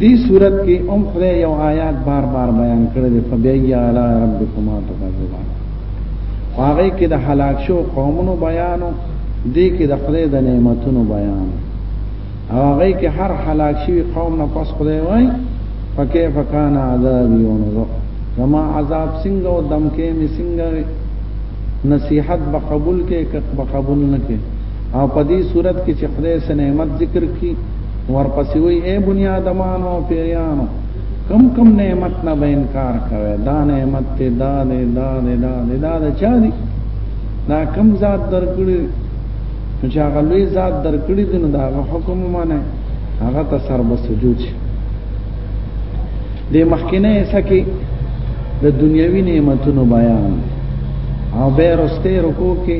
دی صورت کې ام خدای یو آیات بار بار بیان کړی دی فبیای علی ربکما تکذبان هغه کې د هلاک شو قومونو بیانو دی کې د خدای د نعمتونو بیان هغه کې هر هلاک شوی قوم نه پس خدای وای فکیف کان عذاب یونذ زما عذاب څنګه او دم کې می څنګه نصیحت به قبول کې که به قبول نه کې او په دې صورت کې چې خدای سه نعمت ذکر کی ورپسې وی اے بنی آدمانو او پیریانو کم کم نعمت نه به انکار کوي دا نعمت ته دا نه دا نه دا نه دا نه چا دي دا کم ذات درکړي چې هغه لوی ذات درکړي دنه دا حکم مانه هغه ته سر به سجود شي د مخکنه سکه د دنیوي نعمتونو بیان او به رسته رکو کې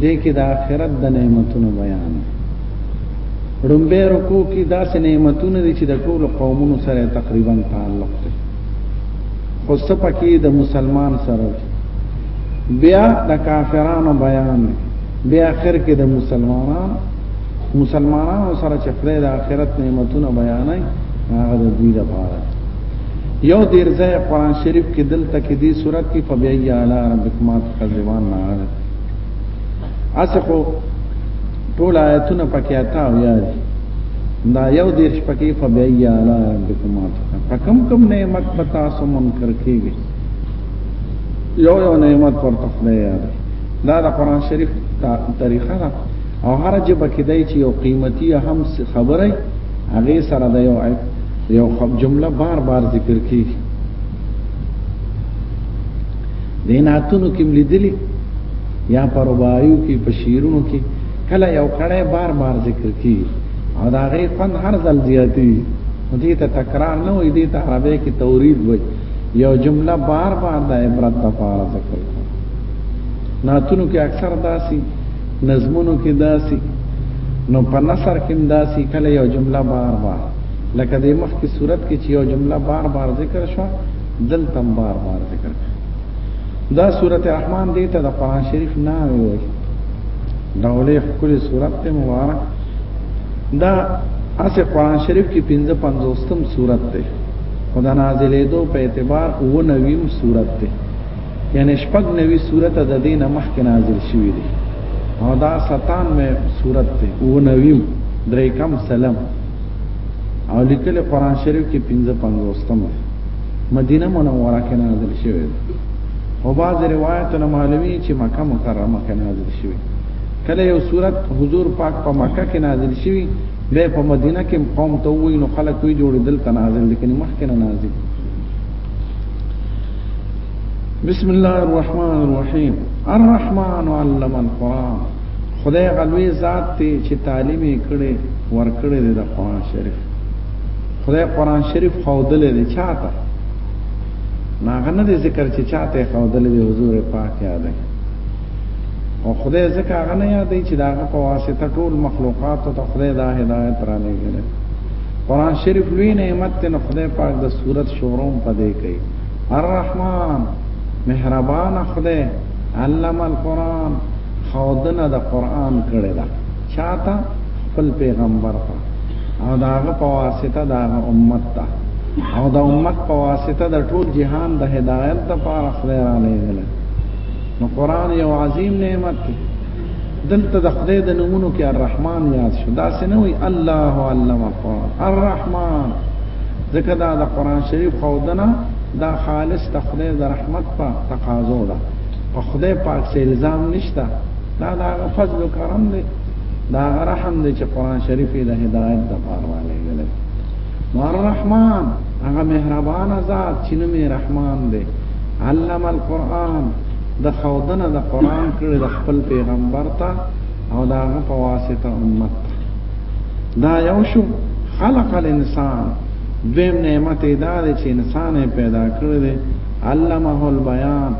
دې کې د آخرت د نعمتونو بیان رومبه رکو کې داسې نعمتونه دي چې د ټولو قومونو سره تقریبا تعلق دی خو سپکې د مسلمان سره بیا د کافرانو بیان دی بیا اخر کې د مسلمانانو مسلمانانو سره چې خدای د آخرت نعمتونه بیانای هغه د دوی لپاره یو دیر ځای قرآن شریف کې دلته کې دی صورت کې فبیعی علی ربکما تکذبان نه اسخو ټول آیتونه پکې اتا او یا دي دا یو دیر شپکی فبیئی علا ربکما تکا فکم کم نعمت بتاسو منکر کیگی یو یو نعمت پر تخلی یاد دا دا قرآن شریف طریقه دا او هر جبه کدای چې یو قیمتی هم خبره هغه سره دا یو یو جمله بار بار ذکر کیږي دیناتونو کې ملیدلی یا پربایو کې په شیرونو کې کله یو کړه بار بار ذکر کی او دا غي فن هر ځل زیاتی دې ته تکرار نه وي دې ته عربی کې تورید وي یو جمله بار بار د عبرت لپاره ذکر ناتونو کې اکثر داسي نظمونو کې داسي نو په نثر کې داسي کله یو جمله بار بار لکه د مخ کی صورت کې چې یو جمله بار بار ذکر شوه دلته بار بار ذکر دا سورته رحمان دې ته د قران شریف نام وي ډولې خپل سورته مبارک دا اسه قران شریف کې 55م سورته ده خدا نازلې دو په اعتبار او نویم سورته ده یعنی شپږ نوی سورته د دینه مخکې نازل شوې دي او دا 97 سورته ده او نویم درې کم سلام او لیکل قران شریف کې 55م مدینه منوره کې نازل شوی دی او بعض روایتونه معلومی چې مکه مکرمه کې نازل شوی کله یو صورت حضور پاک په مکه کې نازل شوی به په مدینه کې قوم ته وی نو خلک وی جوړ دل ته نازل لیکن مخکې نه نازل بسم الله الرحمن الرحیم الرحمن علم القرآن خدای غلوی ذات ته چې تعلیم یې کړي ور کړی د قرآن شریف خدای قران شریف خودلې دی چاته ناغه نه دی ذکر چې چاته خودلې دی حضور پاک یاد دی او خدای ځکه هغه نه یاد دی چې داغه په واسطه ټول مخلوقات ته خدای دا هدایت را لګل قران شریف لوی نعمت ته خدای پاک د صورت شوروم پدې کوي الرحمن مهربان خدای علم القرآن خودنه د قرآن کړی ده چاته خپل پیغمبر ته او داغه په واسطه داغه امت ته او د امت په واسطه د ټول جهان د هدایت لپاره خدای را لېږل نو قران یو عظیم نعمت دی دلته د خدای د نمونو کې الرحمن یاد شو دا سنوي الله علم القران الرحمن ځکه دا د قران شریف خودنه دا خالص د خدای د رحمت په تقاضا ده په خدای پاک سه الزام نشته دا دا فضل او کرم دی دا رحم دی چې قران شریف د هدایت د پاره ولېږل نو الرحمن هغه مهربان ذات چې نوم رحمان دی علم القرآن د خودنه د قرآن کړي د خپل پیغمبر ته او دا هغه په واسطه امت دا یو شو خلق الانسان دویم نعمت دا دی چې انسان پیدا کړی دی علمه البیان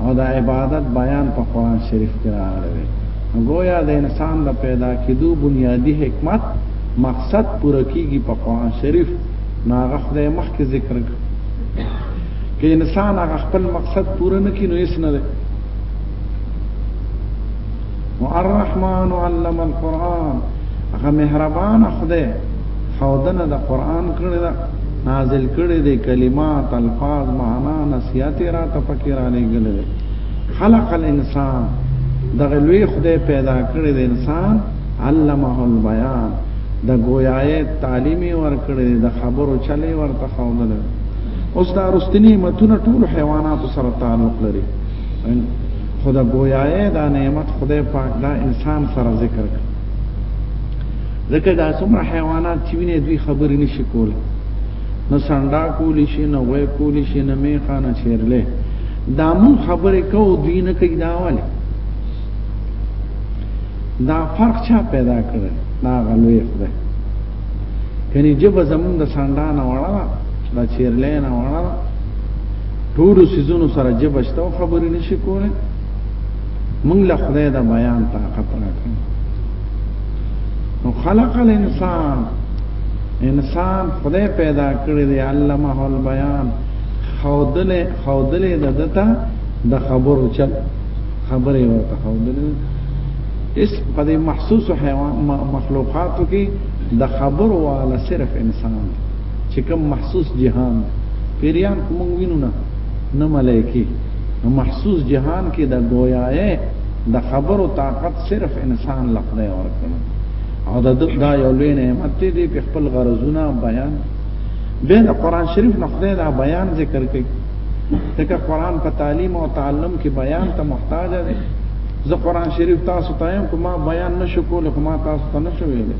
او د عبادت بیان په قران شریف کې راغلی دی گویا د انسان د پیدا کېدو بنیادی حکمت مقصد پوره کیږي په قران شریف ناغه خدای مخکې ذکر کړ که انسان هغه خپل مقصد پوره نکړي نو هیڅ نه دی الرحمن علم القرآن هغه مهربان خدای خودنه د قرآن کړی نازل کړي دي کلمات الفاظ معنا نصيحت را ته پکې را لګل دي خلق الانسان دغه لوی خدای پیدا کړی د انسان علمه البيان د گویای تعلیمي ور کړی د خبرو چلی ورته خوندل اوس دا رستنی متونه ټول حیوانات سره تعلق لري خدا گویای دا نعمت خدای پاک دا انسان سره ذکر کړ ځکه دا څومره حیوانات چې ویني دوی خبرې نشي کولی نه سانډا کولی شي نه وای کولی شي نه میخا نه چیرلې دا مون خبرې کو دوی نه کوي دا والي دا فرق چا پیدا کړل دا غلوې خدای کني جب زمون د سانډا نه وړه دا چیرلې نه وړه ټول سيزونو سره جبشته خبرې نشي کولی مونږ له خدای د بیان طاقت راکړي نو خلق الانسان انسان خدای پیدا کړی دی علمه البیان خودل خودل د دتا د خبرو چل خبره ورته خودل اس په دې محسوس حیوان مخلوقاتو کې د خبرو والا صرف انسان دی چې کوم محسوس جهان پیریان کوم وینونه نه ملایکی محسوس جهان کې د گویاي د خبرو طاقت صرف انسان لخدای ورکړي او دا دا یو لوی نعمت دی په خپل غرضونه بیان به د قران شریف نه خدای دا بیان ذکر کوي ځکه قران په تعلیم او تعلم کې بیان ته محتاج دی زه قران شریف تاسو ته یم کومه بیان نشو کول کومه تاسو ته نشو ویل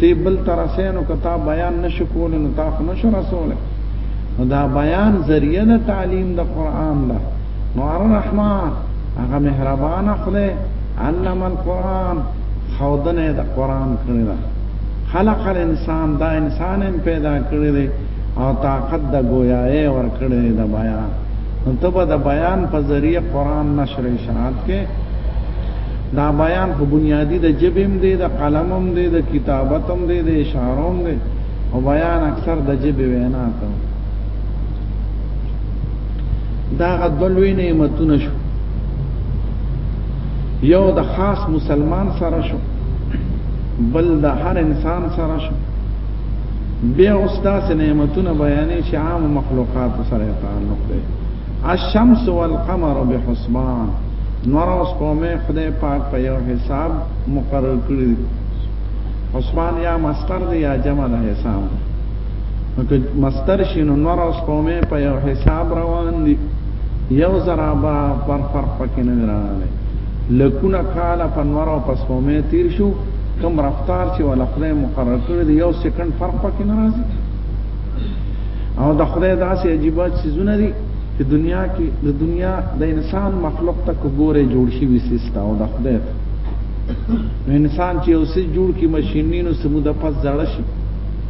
تی بل ترسه نو کتا بیان نشو کول نو تاسو نشو رسول نو دا بیان ذریعہ د تعلیم د قران ده نو الرحمن هغه مهربان خدای علم القران خودنه د قران کړی ده خلق الانسان دا انسان هم پیدا کړی دی او طاقت د گویاي ور کړی دی د بیان نو ته به د بیان په ذریعہ قران نشر اشاعت کې دا بیان په بنیادی د جبم دی د قلمم دی د کتابتم دی د اشارهم دی او بیان اکثر د جبه وینا ته دا غدلوی نعمتونه شو یو د خاص مسلمان سره شو بل د هر انسان سره شو بیا اوس داسې نعمتونه بیانې چې عام مخلوقات سره تعلق دی الشمس والقمر بحسبان نور اوس کومه خدای پاک په یو حساب مقرر کړی حسبان یا مستر دی یا جمع د حساب نو که مستر شي نو نور او سپومې په یو حساب روان دي یو زرا با پر فرق پکې نه راغلی لکونه کال په نور او په سپومې تیر شو کم رفتار چې ولا خدای مقرر کړی دی یو سکند فرق پکې نه راځي او د خدای داسې عجیب چیزونه دي چې دنیا کې د دنیا د انسان مخلوق ته کو ګوره جوړ شي وسیستا او د خدای نو انسان چې یو څه جوړ کی ماشيني نو سموده پس زړه شي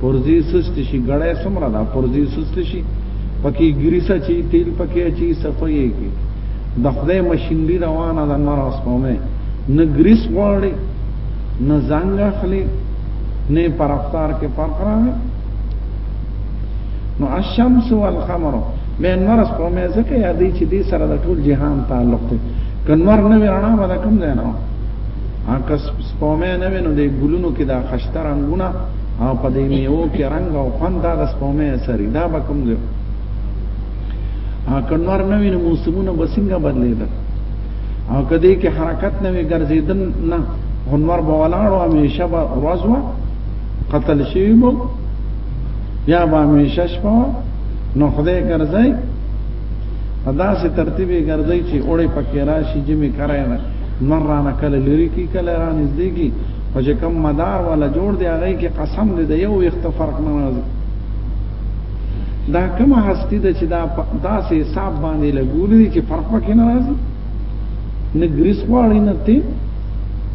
پرزي سست شي غړې سمره دا پرزي سست شي پکې ګریسه چی تیل پکې چی صفایي کی د خدای ماشينري روانه د نور اسمه نه ګریس غواړي نه زنګ اخلي نه پر افطار کې فرق راغی نو الشمس والقمر مې نور اسمه ځکه یادې چې دې سره د ټول جهان تعلق دی کنور نه ورنا به دا کم ځای نه ها کس سپومه نه وینو د ګلونو کې دا خشته رنگونه او په دې میو کې رنگ او خوند دا د سپومه سری دا به کم ځای ها کنور نه وینو موسمونه بسنګه بدلیدل او کدی کې حرکت نه وی ګرځیدل نه هنور به ولاړو همیشه به ورځ قتل شي مو یا به همیشه شپه نو خدای ګرځي په داسې ترتیب یې ګرځي چې اوړې پکې راشي جمی کرای نه نور رانه کله لري کی کله را نږدې کی او چې کم مدار ولا جوړ دی هغه کې قسم دی د یو وخت فرق نه راځي دا کومه هستی ده چې دا داسې حساب باندې لګولې چې فرق پکې نه راځي نه ګریس غواړي نه تی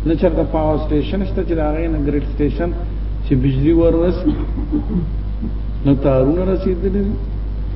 نه چرته پاور سټیشن شته چې دا غي نه ګریډ سټیشن چې بجلی ورس نو تارونه رسیدلې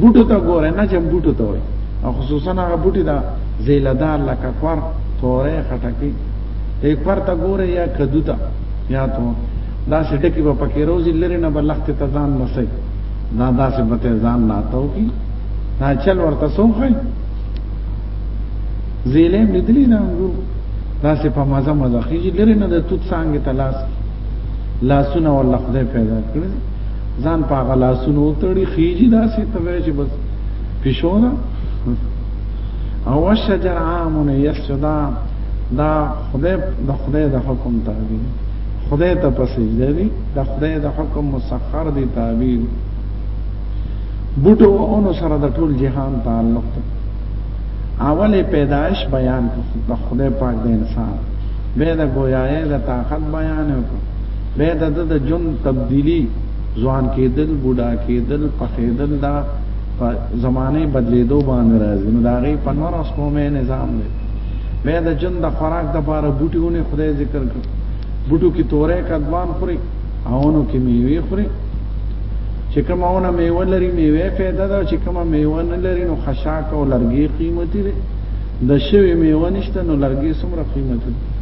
بوټو ته ګوره نه چې بوټو ته وای او خصوصا هغه بوټي دا زیلدار لکه کور توره خټکی ته کور ته ګوره یا کدو ته یا ته دا سټکی په پکې روزي لري نه بلخت ته ځان نسي دا داسې به ځان نه تاو کی دا چل ورته سوخه زیلې مدلی نه انګور داسې په مزه مزه خېږي لري نه د توت څنګه تلاس لاسونه ولا خدای پیدا کړی ځان په غلاسونو تړي خيږي داسې ته وای چې بس پښونه او شجر عامونه یسجدا دا خدای د خدای د حکم تابع خدای ته پسې دی د خدای د حکم مسخر دی تابع بوټو اونو سره د ټول جهان تعلق دی اوله پیدائش بیان د خدای پاک د انسان به د گویاي د طاقت بیان وکړ به د د جون تبدیلی ځوان کېدل بوډا کېدل پخېدل دا په زمانه بدلیدو باندې راځي نو دا غي په نور اوس کومه نظام دی به د جون د خوراک د باره بوټیونه خدای ذکر کړ بوټو کې تورې کدوان خوري اونو کې میوه خوري چې کوم اونه میوه لري میوه پیدا ده چې کوم میوه نه لري نو خشاک او لرګي قیمتي دي د شوی میوه نشته نو لرګي څومره قیمتي دي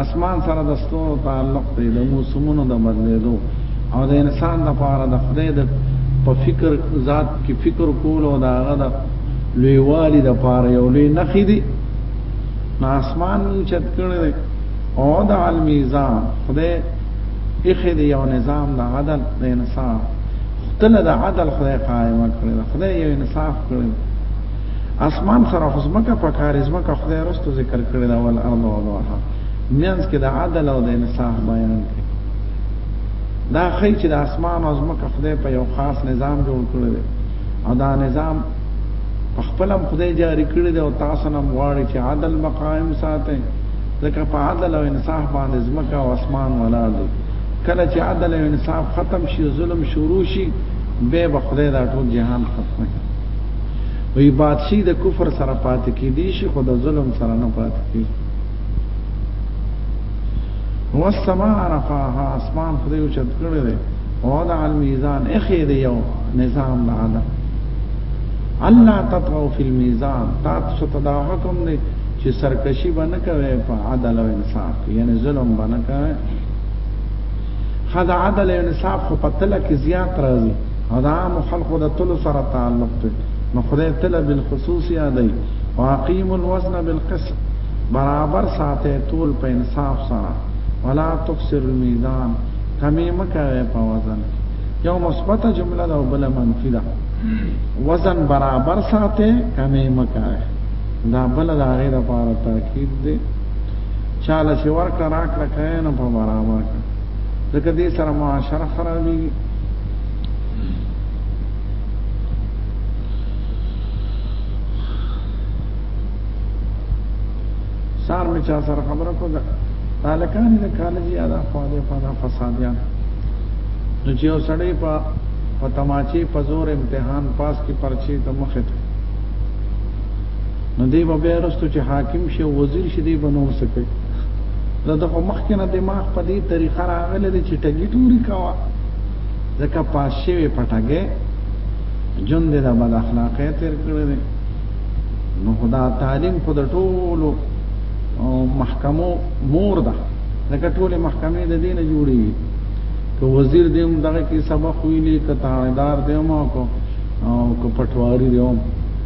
اسمان سره د ستورو تعلق دی د موسمونو د بدلیدو او د انسان د پاره د خدای د په فکر ذات کې فکر کول او دا غدا لویوالي د پاره یو لوی نخې دي نو اسمان چت کړی دی او د المیزان خدای اخی دی یو نظام د عدل د انصاف خدای د عدل خدای قائم کړی خدای یو انصاف کړی اسمان سره خو ځمکه په کار ځمکه خدای رستو ذکر کړی دا ول ارض او دوحه مینس کې د عدل او د انصاف بیان کړي دا خی چې د اسمان او ځمکه خدای په یو خاص نظام جوړ کړی دی او دا نظام په خپل هم خدای جاری کړی دی او تاسو هم غواړي چې عدل مقایم ساتي ځکه په عدل او انصاف باندې ځمکه او اسمان ولاړ دی کله چې عدل او انصاف ختم شي ظلم شروع شي به خدای دا ټول جهان ختم کړي وی بادشي د کفر سره پاتې کې دي شي خو د ظلم سره نه پاتې کې هو السما رفعها اسمان خدای او چت کړی دی او دا المیزان اخی دی یو نظام د عدل الله تطغوا فی المیزان تاسو ته دا حکم دی چې سرکشي باندې کوي په عدل او انصاف یعنی ظلم باندې کوي خدای عدل او انصاف خو پتل کې زیات راځي او د عام خلقو د تلو سره تعلق دی نو خدای تل بالخصوص یادای واقیم الوزن بالقسط برابر ساته تول په انصاف سره ولا تخسر الميزان کمی مکوي په وزن یو مثبت جمله ده او بل منفی ده وزن برابر ساته کمی مکوي دا بل د هغه لپاره تاکید دی چاله چې ورکړه راکړه کاینه په برابر کړه ځکه دې سره معاشره خرابېږي سار مې چا سره خبره کوله تالکان د کالج یا د خواله په فسادیان نو چې وسړې په په تماچې په زور امتحان پاس کې پرچې ته مخه نو دی به بیا رستو چې حاکم شي او وزیر شي دی به نور څه کوي دا د مخکې نه دماغ په دې طریقه راغلی دی چې ټګي ټوري کوه ځکه پاس شوی په ټګې جون دی د بد اخلاقۍ تیر کړی دی نو خدا تعلیم خو د ټولو محکمو مور ده ځکه ټولې محکمې د دې نه جوړي که وزیر دی هم دغه کې سبق ویلي که تاړدار دی هم او که پټواری دی هم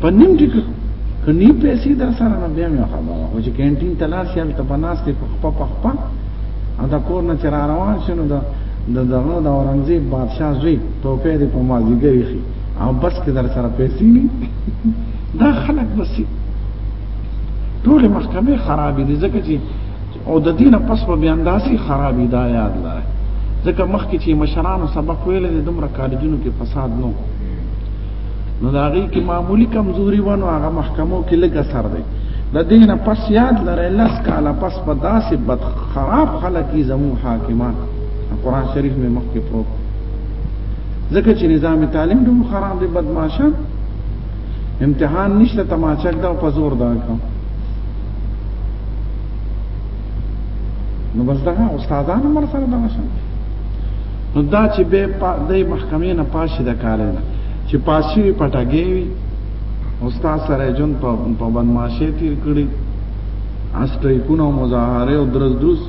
په نیم ټیک کني پیسې در سره نه بیا مې خبره او چې کینټین تلار شي ته بناسته په خپل په خپل او دا کور نه چر روان شنو دا د دغه د اورنګزیب بادشاہ زوی توپه دې په مازیګری خي او بس کې در سره پیسې نه دا خلک بس ټول محکمه خرابې دي ځکه چې او د دین پس په بیان داسي خرابې دا یاد لره ځکه مخکې چې مشرانو سبق ویل د دومره کالجونو کې فساد نو نو دا غي کې معمولی کمزوري ونه هغه محکمو کې لګ اثر دی د دینه پس یاد لره لس کاله پس په داسې بد خراب خلک زمو حاکمان قران شریف مې مخکې پرو ځکه چې نظام تعلیم دوم خراب دی بدمعشه امتحان نشته تماچک دا په زور دا کوم نو بس دغه استادانو مر سره دغه شان نو دا چې به د محکمې نه پاشي د کار نه چې پاشي پټاګي وي استاد سره جون په په بدمعشي تیر کړی استریکونه مظاهره او درز درز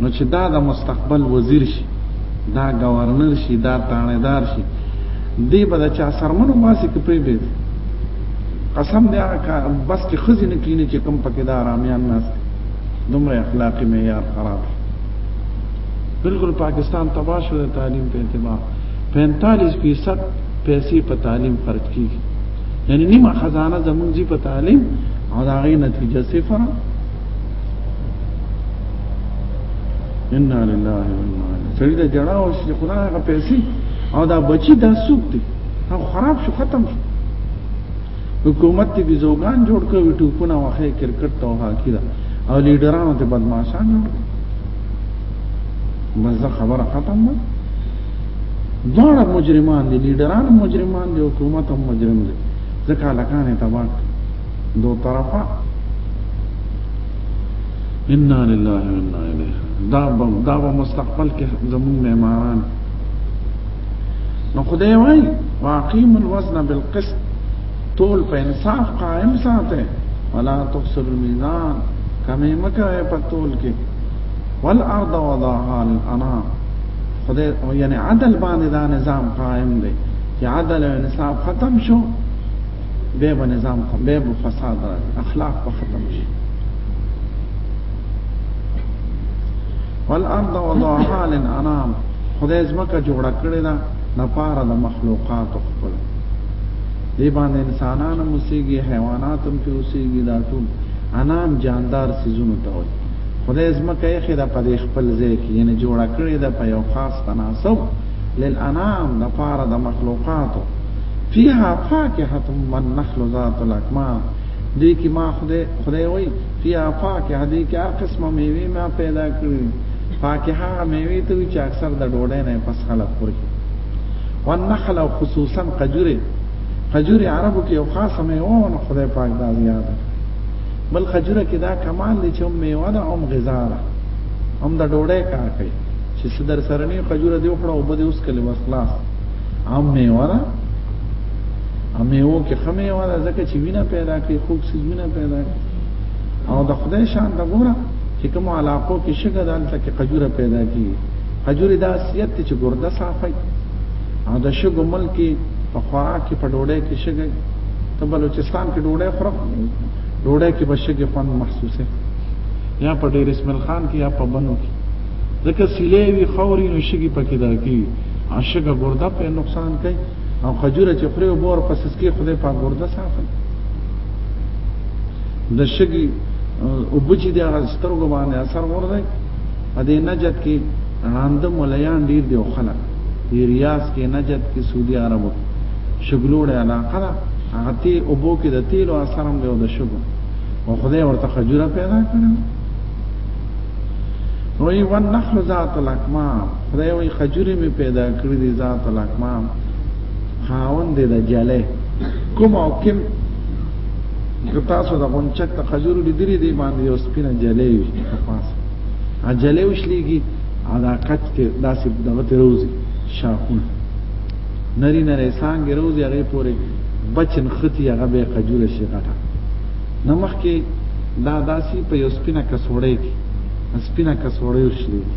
نو چې دا د مستقبل وزیر شي دا گورنر شي دا تانیدار شي دی به چا سرمنو ماسي کې پری دی قسم دی هغه بس کې خزي نه کینې چې کم پکې دا رامیان ناس دومره اخلاقی معیار خراب بالکل پاکستان تباہ شو د تعلیم په اعتبار 45 فیصد پیسې په تعلیم خرج کیږي یعنی نیمه خزانه زمونږ په تعلیم او دا غي نتیجه صفر ان لله و انا الیه سړي دا جړاو چې خدای هغه پیسې او دا بچي دا سوق دي او خراب شو ختم شو حکومت ته بيزوګان جوړ کړ ټوپونه واخې کرکټ ته هاکی دا او لیډرانو ته بدمعشان جوړ کړ بس خبره ختم ده دواړه مجرمان دي لیډران مجرمان دي حکومت هم مجرم دي ځکه لکانه تباک دو طرفه انا لله وانا الیه دا دا مستقبل کې زموږ معماران نو خدای وای واقیم الوزن بالقسط طول په انصاف قائم ساته ولا تخسر الميزان کمه مکه په طول کې والارض وضعها للانام خدای یعنی عدل باندې دا نظام قائم دی چې عدل او انصاف ختم شو به به نظام ختم به به فساد راځي اخلاق به ختم شي والارض وضعها للانام خدای زمکه جوړه کړې ده لپاره د مخلوقات خپل دی باندې انسانان هم اوسېږي حیوانات هم کې اوسېږي دا ټول انام جاندار سيزونو ته وي خدای زمکه یې خې د پدې خپل ځای کې یعنی جوړه کړې ده په یو خاص تناسب للانام لپاره د مخلوقات فيها فاكهه من نخل ذات الاكمام دې کې ما خدای خدای وایي فی آفاکها دې کې هر قسمه میوې ما پیدا کړې پاکې هغه میوې ته چې اکثر د ډوډۍ نه پس خلک خوري والنخل او خصوصا قجوره قجوره عربو کې یو خاصه میوه ونه خدای پاک دا زیاد بل قجوره کې دا کمال دی چې میوه ده او غذا ده هم د ډوډۍ کار کوي چې صدر سرنی قجوره دی وخړه او بده اوس کله وس خلاص عام میوه ده امیو کې خمیوه ده ځکه چې وینه پیدا کوي خوب سیزونه پیدا کوي او د خدای شان د ګوره چې کوم علاقو کې شګه دالته کې قجوره پیدا کی قجوره دا سیت چې ګرده صافي او د شګو ملک په خوراک کې په ډوډۍ کې شګه ته بلوچستان کې ډوډۍ خورم ډوډۍ کې به شګه خوند محسوسه یا په ډیر اسمل خان کې یا په بنو کې ځکه سیلې وی خوري نو شګي پکې دا کی عاشق ګرده په نقصان کوي او خجوره چې خوري او بور پس کې خدای په ګرده ساتل د شګي او بچي د سترګو باندې اثر ورده ا دې نجات کې راند مليان ډیر دی خلک دی ریاض کې نجات کې سعودي عربو شګلوړ علاقه ده هغه تی او بو کې د تیلو اثر هم دی او د شګو او خدای ورته خجوره پیدا کړم نو یې ون نخل ذات الاکمام خدای وای خجورې می پیدا کړې دي ذات الاکمام خاوند دې د جلې کوم او کوم که تاسو د غونچک ته خجور لیدلې دي باندې یو سپینه جلې وي په پاس ا جلې وشلېږي ا دا کټ ته داسې دغه ته روزي شاخون نری نری څنګه روزي هغه پورې بچن ختی هغه به خجور شي غټه نمخ کې دا داسي په یو سپینه کسوړې کې سپینه کسوړې وشلېږي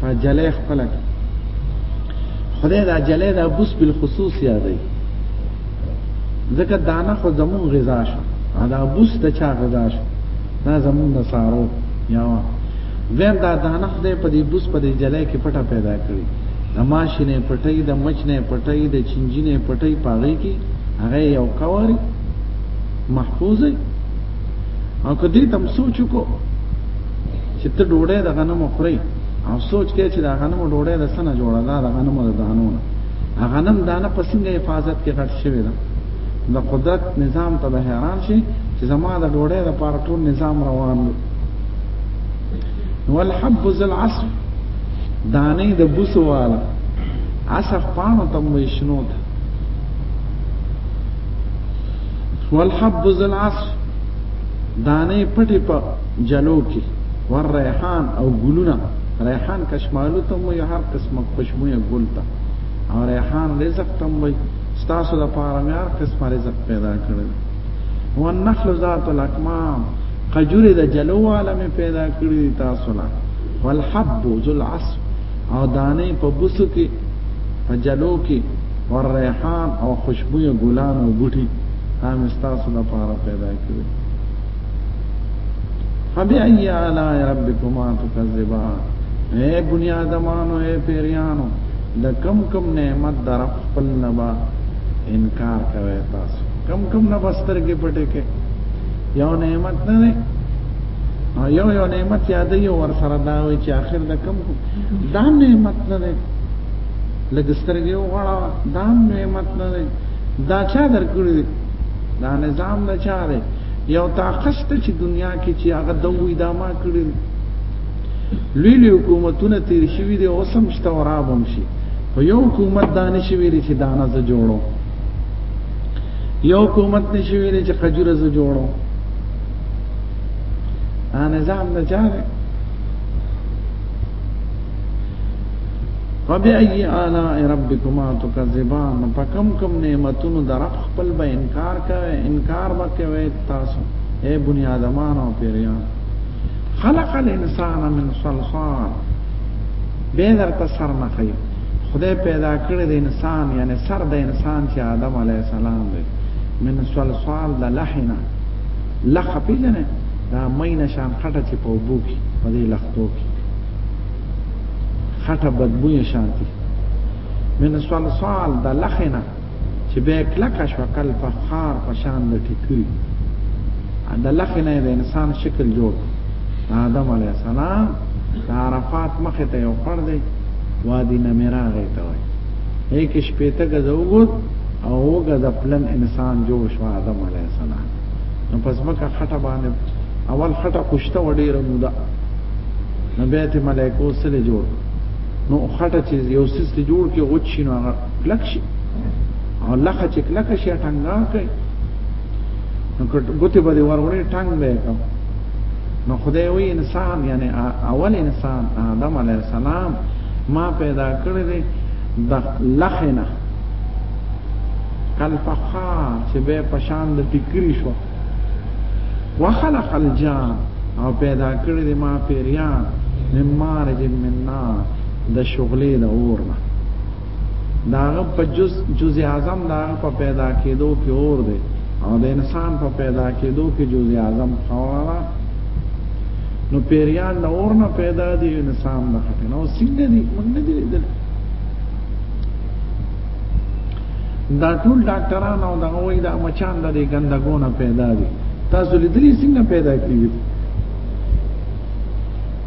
په جلې خپل کې خدای دا جلې دا بوس بل خصوص یادې ځکه دانه خو زمون غذا شو دا بوس د چا غذا شو دا زمون د سارو یا ویم دا دانه خدای په دې بوس په دې جلې کې پټه پیدا کړی د ماشینې پټۍ د مچنې پټۍ د چنجینې پټۍ پاغې کې هغه یو کوري محفوظه او کدی تم سوچ کو چې ته ډوډۍ د غنمو خوري او سوچ کې چې د غنمو ډوډۍ د سنه جوړه ده د غنمو د دانو نه غنم دانه په څنګه حفاظت کې غټ شوی ده د قدرت نظام ته به حیران شي چې زما د ډوډۍ د پاره ټول نظام روان دی والحب ذل عصف دانه د بوسو والا عصف پانو تم وشنو ده والحب ذل عصف دانه پټي په جلو کې ور ریحان او ګلونه ریحان کشمالو ته مو هر قسمه خوشبوې ګل ته او ریحان رزق ته مو ستاسو د پاره مې هر قسمه رزق پیدا کړل والنخل ذات الاکمام قجور د جلو عالم پیدا کړی تاسو لا والحب ذل عصب او دانه په بوسو کې په جلو کې ور ریحان او خوشبوې ګلان او بوټي هم تاسو د پاره پیدا کړی فبأي آلاء ربكما تكذبان اے بنی آدمانو اے پیریانو د کم کم نعمت در خپل نبا انکار کوي تاسو کم کم نه بستر کې پټه کې یو نعمت نه نه یو یو نعمت یاد یو ور سره دا وي چې اخر د کم دا نعمت نه نه لګسترګي وړا دا نعمت نه نه دا چا درکړي دا نظام نه چاره یو طاقت شته چې دنیا کې چې هغه دوی دا ما کړی لوی لوی حکومتونه تیر شوی دی او سم شته او رابم شي خو یو حکومت دا نشي ویلي چې دا نه زه جوړو یو حکومت نشي ویلي چې قجوره زه جوړو دا نظام نه جاره فبأي آلاء ربكما تكذبان فكم كم نعمتون درب خپل به انکار کوي انکار به کوي تاسو اے بنی آدمان او پیریان خلق الانسان من صلصال به درته سر نه خي خدای پیدا کړی د انسان یعنی سر د انسان چې آدم علی السلام دی من صلصال د لحنا لخ پیژنه دا مینه شان خټه چې په وبو کې په دې لختو کې خټه بدبوې شانتي من صلصال د لخنا چې بیا کلکه شوه کل په خار په شان د ټیکري د لخې نه د انسان شکل جوړ آدم علیه السلام د عرفات مخې ته یو خړ دی وادي نمیرا غی ته وایي هی کې شپېته ګزه وګوت او وګزه پلن انسان جوړ شو آدم علیه السلام نو پس مکه خټه باندې اول خټه کوشته وډیره موده نو بیا ته ملائکو سره جوړ نو خټه چې یو سیس جوړ کې غوت شي نو هغه کلک شي او لکه چې کلک شي ټنګا کوي نو ګوتې به دې ورونې ټنګ به کوم نو خدای وی انسان یعنی اول انسان آدم علی السلام ما پیدا کړی دی د لخنه کلفخا چې به پشان د ټیکری شو وخلق الجان او پیدا کړی دی ما پیریان من مارج من نار د شغلې د اور نه داغه په جز جز اعظم داغه په پیدا کېدو کې اور دی او د انسان په پیدا کېدو کې جز اعظم خواړه نو پیریان د اور نه پیدا دي انسان نه خټه نو څنګه دي مونږ نه دي دا ټول ډاکټران او دغه وای دا مچان د دې ګندګونه پیدا دي تاسو لیدلی څنګه پیدا کیږي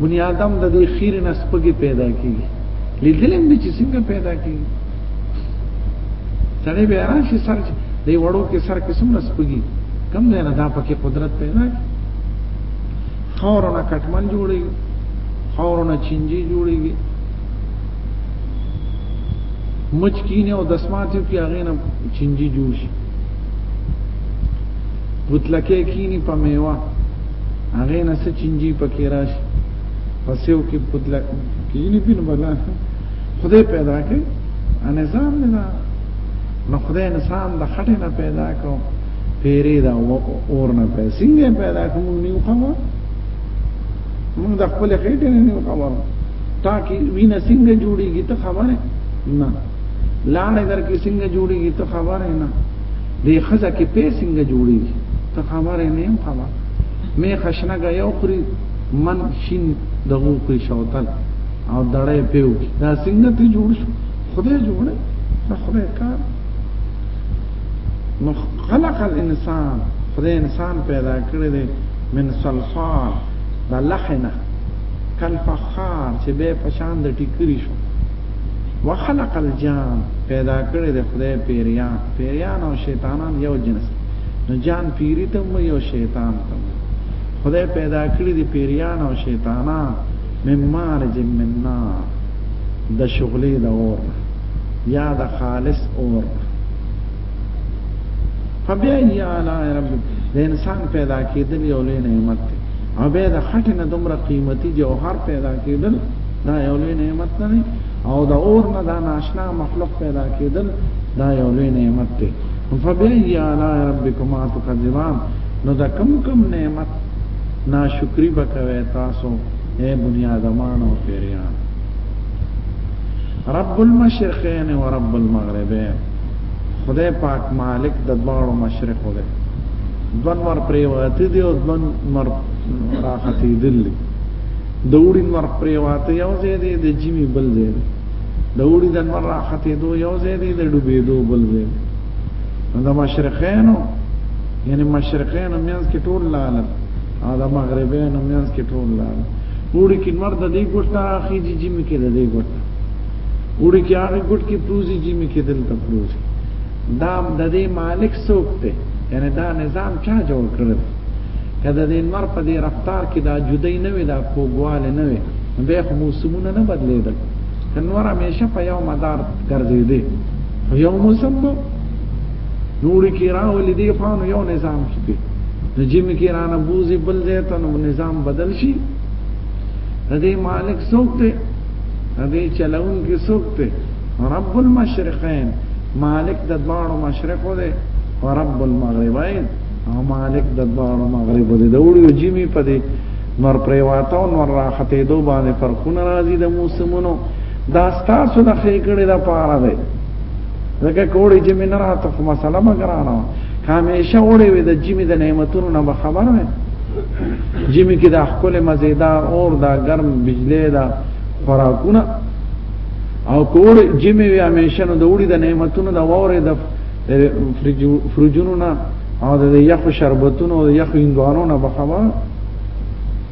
بنی آدم د دې خیر نه سپګي پیدا کیږي لیدلم دي چې څنګه پیدا کیږي سړی به راشي سر دې وړو کې سر کې څومره سپګي کم نه نه دا پکې قدرت پیدا کی خورونه کټمن جوړي خورونه چنجي جوړيږي مچ کینه او دسماتیو کې هغه نه چنجي جوړ شي بوتلکه کینی په میوه هغه نه څه چنجي پکې راشي پسیو کې بوتلک کینی په بلا خدای پیدا کړ نظام نه دا نو خدای انسان د خټې نه پیدا کو پیری دا اور نه پیسې پیدا کوم نیو خوا موږ د خپل خېټې نه خبرو تا کې وینه څنګه جوړیږي ته خبره نه لاړې در کې څنګه جوړیږي ته خبره نه دې خزه کې پې څنګه جوړیږي ته خبره نه هم خبره مې خشنه غيو خوري من شین دغه په شوتل او دړې پیو دا څنګه ته جوړ شو خدای جوړه خدای کار نو خلق الانسان خدای انسان پیدا کړی دی من صلصال دا لحنه کل فخار چې به پشان د ټیکری شو وخلق الجان پیدا کړی دی خدای پیریان پیریان او شیطانان یو جنس نو جان پیری ته مو یو شیطان ته خدای پیدا کړی دی پیریان او شیطانان من مارج من نار د شغلې د اور یا د خالص اور فبأي آلاء ربك د انسان پیدا کېدل یو لوی نعمت دی او به د خټه نه دومره قیمتي جوهر پیدا کېدل دا یو لوی نعمت نه دی او د اور نه دا ناشنا مخلوق پیدا کېدل دا یو لوی نعمت دی فبأي آلاء ربكما تكذبان نو دا کم کم نعمت ناشکری بکوي تاسو اے بنیادمان او پیریان رب المشرقین و رب المغربین خدای پاک مالک د دواړو مشرقو دی دوه نور پریواتی دی او دوه نور راختی دل دی د وړي نور پریواته یو ځای دی د جیمی بل ځای دی د وړي د نور راخته دو یو ځای دی د ډوبې دو بل ځای دی نو د مشرقینو یعنی مشرقینو مینس کې ټول لاله دا مغربین مینس کې ټول لار وړي کې نور د دې ګټه اخی جی جی مې کې د دې ګټه وړي کې هغه ګټ کې پروزي جی مې کې دلته پروزي دا د دې مالک څوک دی یعنی دا نظام چا جوړ کړل کله د انور په دې رفتار کې دا جدای نه وي دا کوګواله نه وي به خو موسمونه نه بدلېدل انور همیشه په یو مدار ګرځېدي یو موسم نو نور کې راولې دی خو یو نظام شته نو جمی کې رانه بوزي بل ځای ته نو نظام بدل شي دې مالک څوک دی دې چلون کې څوک دی رب المشرقین مالک د دواړو مشرقو دی او رب المغربین او مالک د دواړو مغربو دی د وړو جمی په دې نور پریواتو نور راحتې دوه باندې فرقونه راځي د موسمونو دا ستاسو د خېګړې لپاره دی زکه کوړی چې مې نه راته خو مسله مګرانه همیشه وړي وي د جمی د نعمتونو نه به خبر وي جمی کې د خپل مزیدار اور دا ګرم بجلی دا خوراکونه او کوړ جمی وي همیشه نو د وړي د نعمتونو د وره د فرجونو نه او د یخ شربتونو او یخ اندوانو نه به خبر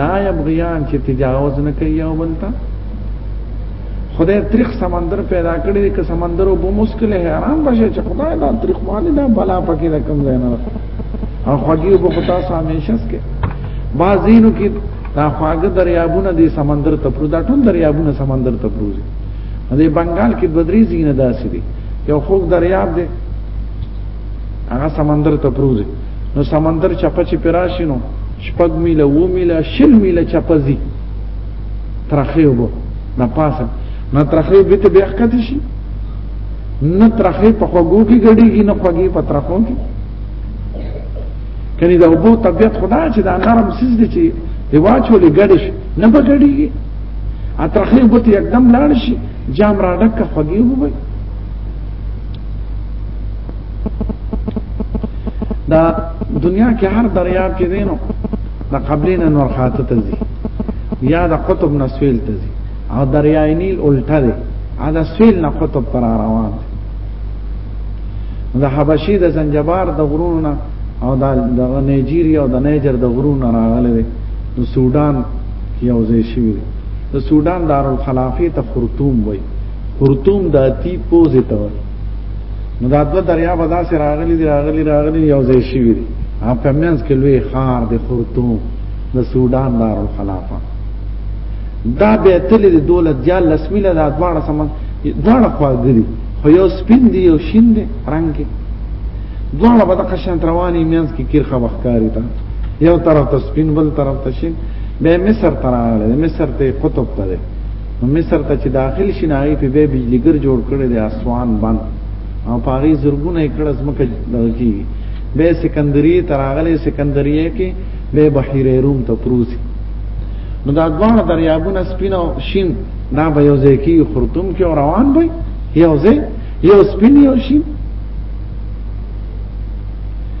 لا یبغیان چې تجاوز نه کوي یو بل ته خدای تریخ سمندر پیدا کړی دی که سمندر وبو مشکل حیران بشي چې خدای دا تریخ مال دا بلا پکې د کم ځای نه او خوږی وبو خدا سامیشس کې بازینو کې دا خواږه دریابونه دی سمندر ته پرو دا ټول دریابونه سمندر ته پرو دي د بنگال کې بدري زینه داسې دي یو خوږ دریاب دی هغه سمندر ته پرو دي نو سمندر چپه چې پراشي نو شپږ میله و میله شل میله چپزي ترخه وبو نه پاسه نه ترخه به ته بیا ښکته شي نه ترخه په خوګو کې ګډيږي نه خوګي په ترخو کې کني دا وبو طبيعت خدا چې دا نرم سیس دي چې دی واچولې ګډش نه به ګډيږي ا ترخه به ته یکدم لاړ شي جام را ډک خوګي وبو دا دنیا کې هر دریاب چې دی نو د قبلین نور خاطه ته ځي یا د قطب نه سویل ته ځي او دریای نیل الټه دی ا د سویل نه قطب پر روان دی د حبشي د زنجبار د غرونو نه او د نایجیریا او د نایجر د غرونو راغلي دي د سودان یو ځای شوی دی د سودان دارالخلافه ته خرطوم وای خرطوم د اتی پوزې ته وای نو دا دوه دریا به داسې راغلي دي راغلي راغلي یو ځای شوي دي هغه په منځ کې لوی ښار د خرطوم د سودان دارالخلافه دا به تل د دولت جال لسمیله دا دواړه سم دواړه خواږه دي خو یو سپین دی یو شین دی رنگ کې دواړه به د قشن رواني منځ کې کیرخه وخکاری تا یو طرف ته سپین بل طرف ته شین به مصر تراله مصر ته قطب ته نو مصر ته چې داخل شي نه هغې په بیا بجلیګر جوړ کړی دی اسوان بند او په هغې زرګونه ایکړه ځمکه دغه کېږي بیا سکندریې ته راغلی سکندریې کې بیا بحیره روم ته پروزي نو دا دواړه دریابونه سپین او شین دا به یو ځای کې خرطوم کې روان وي یو ځای یو سپین یو شین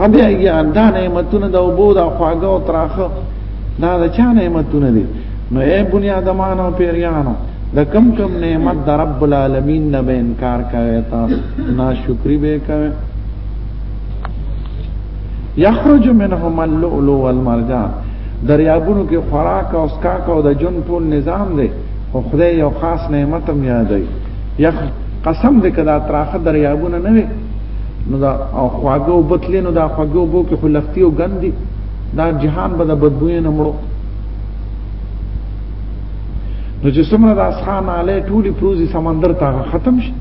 هدا یان دا نعمتونه د وبو د خواګه او تراخه دا د چا نعمتونه دي نو اے بنی آدمانو پیریانو د کم کم نعمت د رب العالمین نه به انکار کوي تاسو ناشکری به کوي یخرج منهم اللؤلؤ والمرجان دریابونو کې خوراک او اسکاک او د جون ټول نظام دی او خدای یو خاص نعمت هم یادوي یخ قسم دې کدا تراخه دریابونه نه وي نو دا او خواږه او بتلې نو دا خواږه او بو کې خو لختي او ګندي دا جهان به د بدبوې نه مړو نو چې څومره د اسخان علی ټولي پروزي سمندر ته ختم شي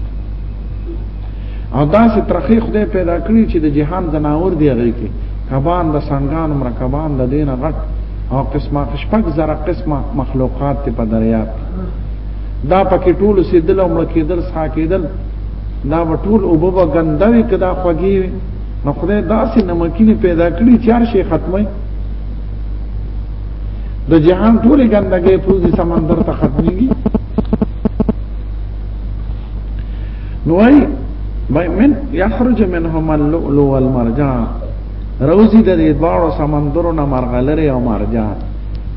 او دا چې ترخی خدای پیدا کړی چې د جهان زناور دی هغه کې کبان د سنگان عمر کبان د دین غټ او قسمه شپږ زره قسمه مخلوقات په دریاب دا پکې ټول سیدل عمر کېدل سا کېدل دا ټول او بابا غندوي کدا خوږي نو خدای داسې نمکینه پیدا کړی چې هر شي ختمه د جهان ټول ګندګي پوزي سمندر ته ختميږي نوای من یخرج منهم اللؤلؤ والمرجان روزی د دې باړو سمندرونو مرغلره او مرجان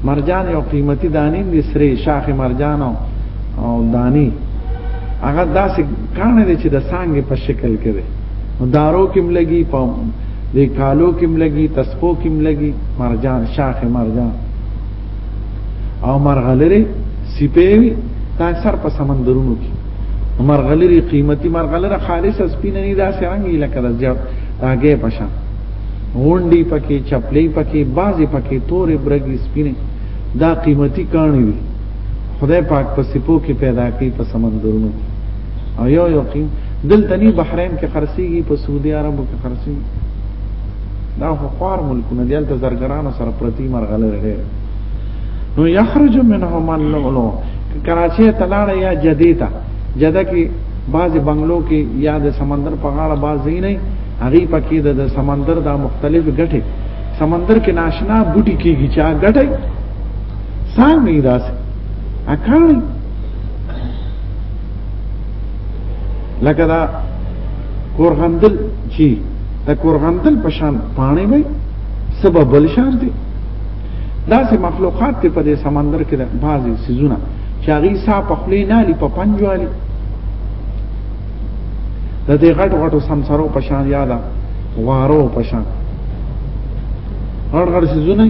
مرجان یو قیمتي دانی دي سری شاخ مرجان او دانی هغه داسې کانه دي چې د سانګې په شکل کې دي دارو کې ملګي په دې کالو کې ملګي تسپو کې ملګي مرجان شاخ مرجان او مرغلره سپېوي دا اکثر په سمندرونو کې مرغلری قیمتي مرغلره خالص سپینه نه دا سرنګي لکه د زیات هغه پشان غونډي پکې چپلې پکې بازي پکې تورې برګي سپینې دا قیمتي کاني دي خدای پاک په سپو کې پیدا کوي په سمندرونو کې او یو یو قیم دلته نی بحرین کې خرسيږي په سعودي عربو کې خرسيږي دا خو خوار ملکونه دي دلته زرګرانو سره پرتی مرغله لري نو یخرج منهم اللؤلؤ کراچي ته لاړه یا جدې ته جده کې بعضې بنگلو کې یا د سمندر په غاړه بعضې نه هغه پکې د سمندر د مختلف غټه سمندر کې ناشنا بوټي کېږي چې هغه غټه څنګه یې داسې اکاړي لکه دا کورغندل چې دا کورغندل په شان پانی وي سبب بل شان دي داسې مخلوقات ته په دې سمندر کې د بعضي سيزونه چې هغه صاحب خپل نه لې په پنجوالي د دې غټ غټو سمسرو په شان یاده وارو په شان غړ غړ سيزونه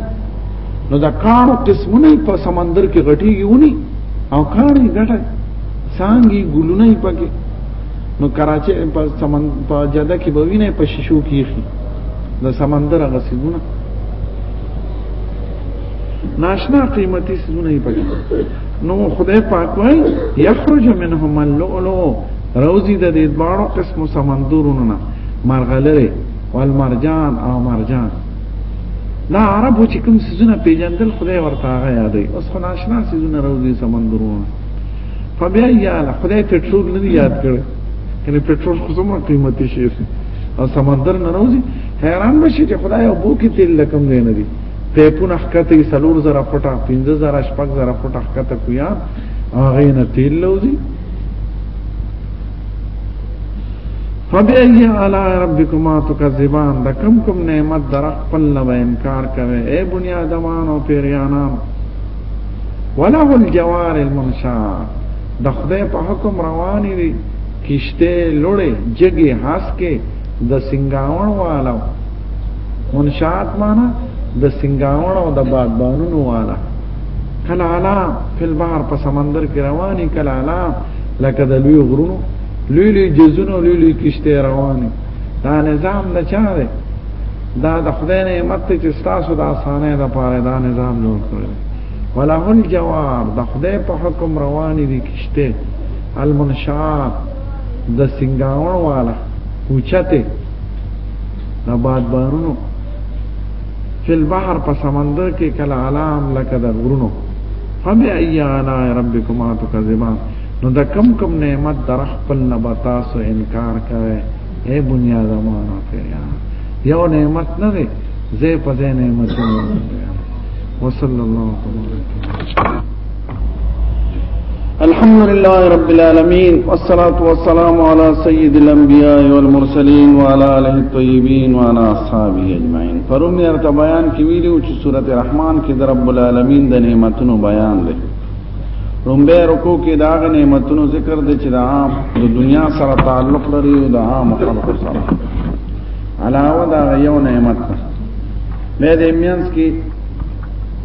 نو دا کانو قسمونه په سمندر کې غټيږي ونی او کاني غټه سانګي ګلونه پکې نو کراچي په سمن په جده کې به وینه په شیشو کې خي د سمندر غسیدونه ناشنا قیمتي سونه پکې نو خدای پاک وای یخرج منهم اللؤلؤ روزی د دې دواړو قسم سمندرونو نه مرغلره والمرجان او مرجان دا عربو چې کوم سيزونه پیژندل خدای ورته هغه یادوي اوس خو ناشنا سيزونه روزي سمندرونه فبیا یاله خدای پټرول نه یاد کړي کنه پټرول خو زموږ قیمتي شي او سمندر نه روزي حیران بشي چې خدای او بو کې تیل لکم نه دی پیپونه ښکته یې سلور زره فټه پنځه زره شپږ زره فټه ښکته کویا هغه نه تیل لوزي فبأي آلاء ربكما تكذبان دا کم کم نعمت در خپل نه انکار کوي اے بنی آدمان او پیریانان وله الجوار المنشات د خدای په حکم رواني دي کشته لړې جګي هاس کې د سنگاون والو منشات معنا د سنگاوڼ او د بادبانونو والا کله علا فل بحر په سمندر کې رواني کله علا لکه د لوی غرونو لوی لوی جزونو لوی لوی کشته رواني دا نظام نه چاره دا د خدای نعمت چې تاسو د اسانه د پاره دا نظام جوړ کړی وله الجوار د خدای په حکم رواني دي کشته المنشات د سنگاوڼ والا اوچته دا باد بارونو چې البحر په سمندر کې کله علام لکه د غرونو فبی ای اعلی ربکما تکذبان نو دا کم کم نعمت در خپل نبتا سو انکار کوي اے بنیاد امانو پیریا یو نعمت نه دی زه په دې نعمتونو وصلی الله تعالی الحمد لله رب العالمين والصلاة والسلام على سيد الأنبياء والمرسلين وعلى آله الطيبين وعلى أصحابه أجمعين فروم يرت بيان کی ویلو چې سورة رحمان کې د رب العالمین د نعمتونو بیان دی رومبه رکو کې دا غ نعمتونو ذکر دی چې دا عام د دنیا سره تعلق لري او د عام خلق سره علاوه دا یو نعمت ده مې د امینس کې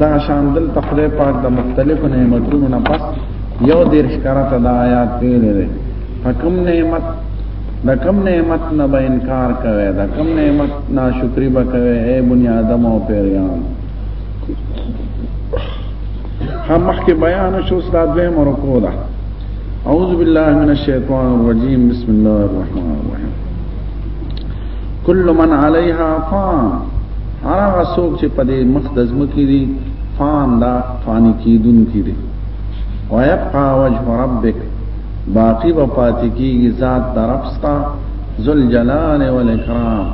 دا شان دل تخری پاک د مختلفو نعمتونو نه پس یو دیر شکرته د آیات پیل دی حکم نعمت د کم نعمت نه به انکار کوي د کم نعمت ناشکری به کوي اے بنی آدم او پیریان هم مخکې بیان شو استاد به مرکو ده اعوذ بالله من الشیطان الرجیم بسم الله الرحمن الرحیم کل من علیها فان هر هغه څوک چې په دې مخ د ځمکې دي فان دا فانی کیدون کی دي ويبقى وجه ربك باقی به پاتې کیږي ذات درپستا ذل جلال والاکرام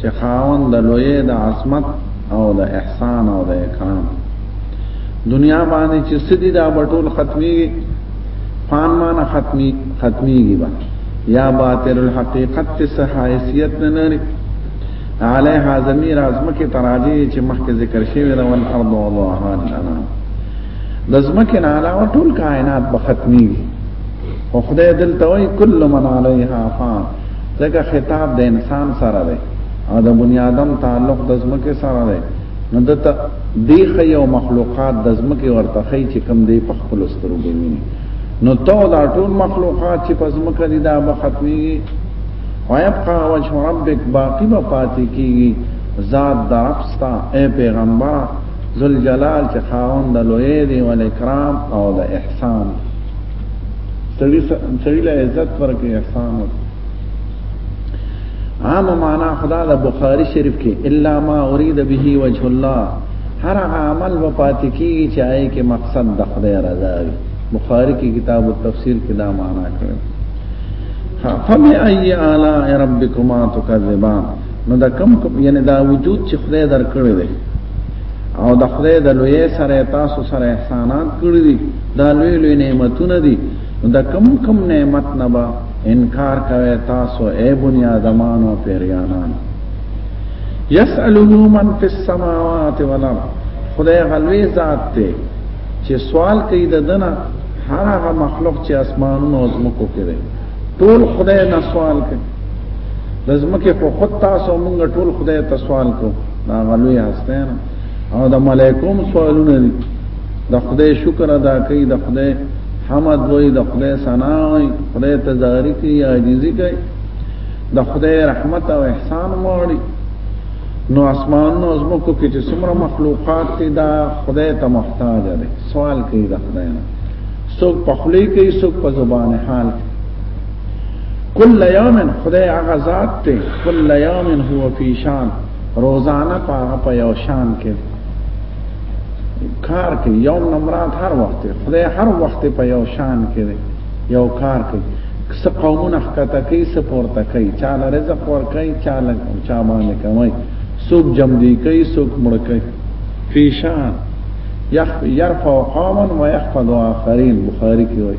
چې خاوند د لوی د عظمت او د احسان او د اکرام دنیا باندې چې سدي دا بټول ختمي فان معنی ختمی ختمیږي با یا باطل الحقیقت ته صحایثیت نه لري علیها زمیر ازمکه تراجی چې مخکې ذکر شوی دا ول ارض وضعها للانام د زمکه نه علاوه ټول کائنات به ختمیږي او خدای دلته وایي کل من علیها فان ځکه خطاب د انسان سره دی او د بنی آدم تعلق د زمکه سره دی نو دته دی خی او مخلوقات د زمکه ورته خی چې کم دی په خپل سترګو ویني نو تو دا ټول مخلوقات چې په زمکه دي دا به ختمي ويبقى وجه ربك باقی به پاتې کیږي ذات درپستا اے پیغمبر ذل جلال چې خاوند لوی دی ول اکرام او د احسان سړي سړي له عزت ورکه احسان ورکه عام معنا خدا د بخاری شریف کې الا ما اريد به وجه الله هر عمل و پاتې کیږي چې آی کې مقصد د خدای رضا وي بخاری کې کتاب التفسیر کې دا معنا کړی فبی ای آلاء ربکما تکذبان نو دا کم کم یعنی دا وجود چې خدای درکړی دی او د خدای د لوی سره تاسو سره احسانات کړی دي دا لوی لوی نعمتونه دي د کم کم نعمت نه به انکار کوي تاسو اے بنی آدمان او پیریانان یسألوه من فی السماوات والارض خدای غلوی ذات ته چې سوال کوي د دنه هر هغه مخلوق چې اسمانونو او زمکو کې دی ټول خدای نه سوال کوي د زمکه په خود تاسو مونږ ټول خدای ته سوال کوو دا غلوی هسته نه او د ملائکوم سوالونه دي د خدای شکر ادا کوي د خدای حمد وای د خدای ثنا وای خدای تزاری کوي عاجزي کوي د خدای رحمت او احسان موري نو اسمان نو زمکو کې چې څومره مخلوقات دي دا خدای ته محتاج دي سوال کوي د خدای نه څوک په خلی کوي څوک په زبان حال کوي کل یوم خدای هغه ذات ته کل یوم هو فی شان روزانه په هغه په یو شان کې کار کې یو نمرات هر وخت خدای هر وخت په یو شان کې یو کار کې څه قومونه ښکته کوي څه پورته کوي چا له رزق ورکوي چا له چا باندې کوي څوک جمدی کوي څوک مړ کوي فی شان یرفع قوما ويحفظ آخرین بخاری کې وایي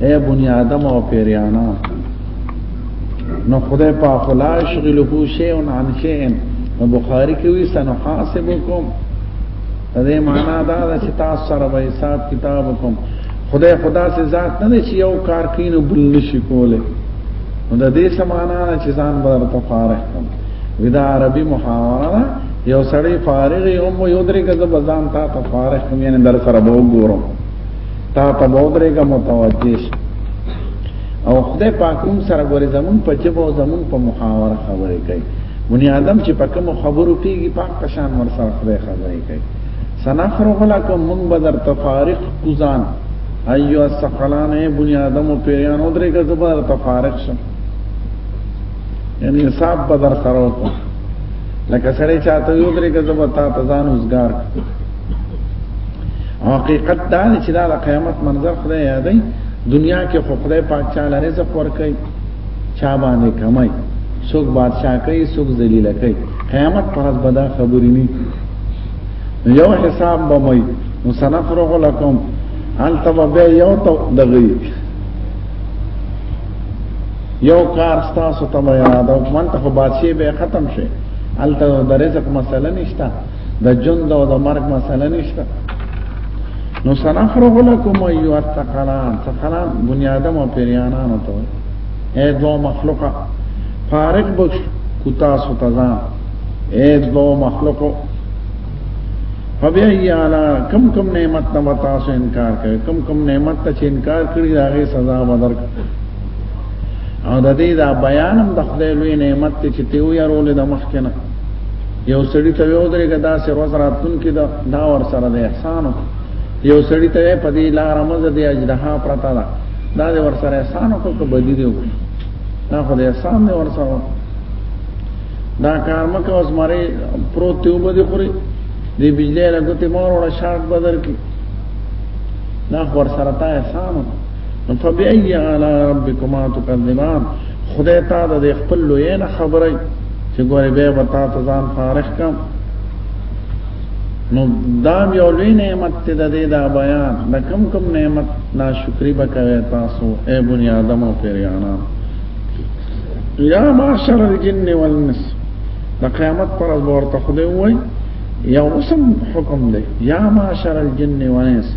اے بنی آدم او پیریانا نو خدای په خلا شغله شی او عن شی نو بخاری کې وی سنحاسبکم دې معنا دا ده چې تاسو سره به حساب کتاب کوم خدای خدا سے ذات نه چې یو کار کینو بل نشي کوله نو د دې سمانا چې ځان بدر ته فارغ کړم ودا عربي محاوره یو سړی فارغ یو مو یو درې کزه بزان تا ته فارغ کم یعنی در سره به وګورم تا ته بودرېګه متوجه شي او خدای پاکوم سره ګورې زمون په جبو زمون په محاوره خبرې کوي بني آدم چې په کوم خبرو کېږي پاک پشان ور سره خدای خبرې کوي سنفرغ لكم من بدر تفارق قزان ايو الثقلان اي بني آدم او پیران او درې کا زبر تفارق شم یعنی حساب بدر سره وکړه لکه سړی چاته یو درې کا زبر تا ته ځان وزګار حقیقت دا دی چې دا د قیامت منظر خدای یادای دنیا کې خو خدای پاک چاله رزق ورکړي چا باندې کمای څوک بادشاہ کوي څوک ذلیل کوي قیامت پر ورځ به دا خبرې نه یو حساب به مې مسنفرغ لكم هل تبا به یو ته دغی یو کار ستاسو ته یاد او من ته بادشاہ به ختم شي هل ته د رزق مسله نشته د جند او د مرګ مسله نشته نو سنفرغ لكم ايها الثقلان ثقلان بني ادم او پیرانانو ته اے دو مخلوقه فارق بخش کتا ستزان اے دو مخلوقو فبأي اعلی کم کم نعمت نه وتا سو انکار کوي کم کم نعمت ته چې انکار کړی هغه سزا بدر او د دې دا بیانم د خدای لوی نعمت چې ته یې ورولې د مخکنه یو سړی ته یو درې کدا سر ورځ راتون کې دا دا ور سره د احسان یو سړی ته په دې لار مزه دی اجدها پرتا دا دا دې ور سره احسان کو کو بدی دی وګړي دا خو دې احسان دې ور سره دا کار مکه اوس مری پروت ته وبدي خوري دې بجلی لګته مور وړه شاک بدر کې دا ور سره تا احسان فبأي آلاء ربكما تكذبان خدای تعالی د خپل لوی نه خبرې چې ګورې به وتا ته ځان فارغ کم نو دا یو لوی نعمت ته د دې دا بیان د کم کم نعمت ناشکری وکوي تاسو اے بنی آدم او پیرانا یا معاشر الجن والنس د قیامت پر ورته خدای وای یا وسم حکم دی یا معاشر الجن والنس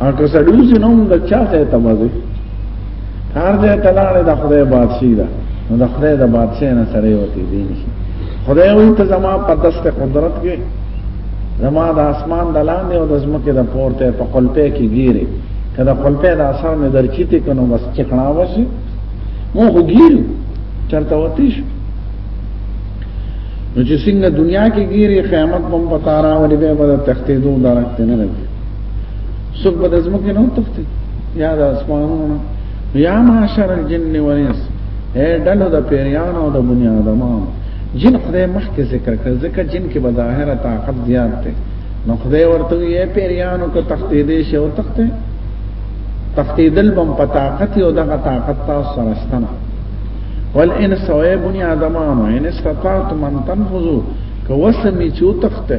اګه سړیو زینوم د چا ته تمازه هر ځای ته لاړې د خدای بادشي ده نو د خدای د بادشي نه سره وتی دی نشي خدای وایي ته زما په دست قدرت کې زما د اسمان د لاندې او د زمکه د پورته په قلپه کې ګیره کله قلپه د اثر مې درچیته کنو بس چکنا وشي مو خو ګیر چرته وتیش نو چې څنګه دنیا کې ګیره قیامت هم پتا را ولې به د تختیدو درک نه لګي څوک به د زمکه نه تختی یا د اسمانونو یا معاشر الجن والانس اے ډلو د پیریانو او د بنی آدمانو جن خدای مخکې ذکر کړ ځکه جن کې بظاهره طاقت زیات دی نو خدای ورته یې پیریانو کو تختی دې شو تخته تختی دل بم په طاقت او دغه طاقت تاسو سره ستنه والانس او بنی آدمانو ان استطعتم ان تنفذوا کوسمی چو تخته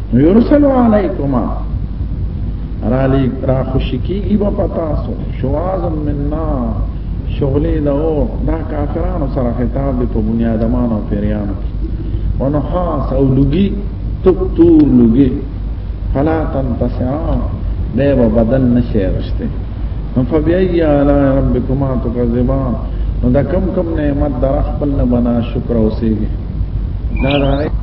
یرسل علیکما را لیک را خوشی کیږي په پتاسو شواز من نار شغلې د اور دا کافرانو سره خطاب دی په بنیاد مان او پیریانو او نو خاص او لګي تک تور لګي فلا تنتصران دی به بدل نشي رشته نو فبیای علی ربکما تکذبان نو دا کم کم نعمت در خپل نه بنا شکر اوسېږي دا